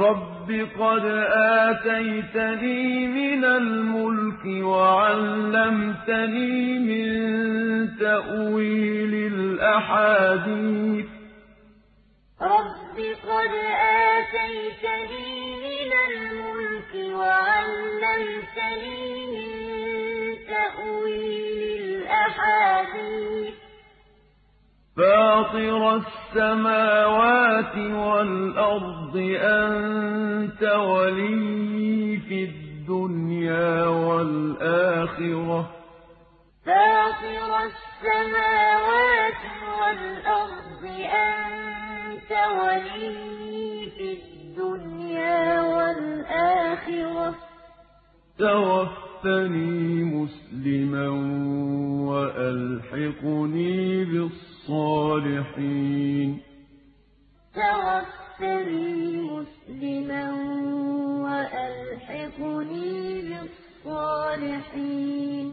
رَبِّ قَدْ آتَيْتَنِي مِنَ الْمُلْكِ وَعَلَّمْتَنِي مِن تَأْوِيلِ الْأَحَادِيثِ. رَبِّ قَدْ آتَيْتَنِي مِنَ الْمُلْكِ وَعَلَّمْتَنِي مِن تَأْوِيلِ الْأَحَادِيثِ. فَاطِرَ السَّمَاوَاتِ وَالْأَرْضِ أَنتَ وَلِيِّي فِي الدُّنْيَا وَالْآخِرَةِ ۖ. فَاطِرَ السَّمَاوَاتِ وَالْأَرْضِ أَنتَ وَلِيِّي فِي الدُّنْيَا وَالْآخِرَةِ ۖ. تَوَفَّنِي مُسْلِمًا وَأَلْحِقْنِي بِالصَّالِحِينَ. تَوَفَّنِي مُسْلِمًا وَأَلْحِقْنِي بِالصَّالِحِينَ.